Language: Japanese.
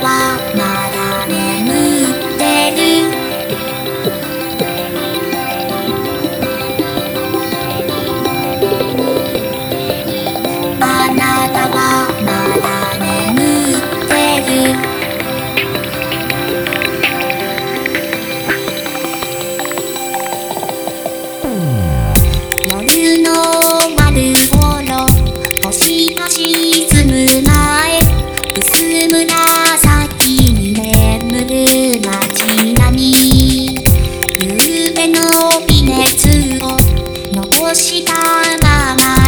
Ba. したまま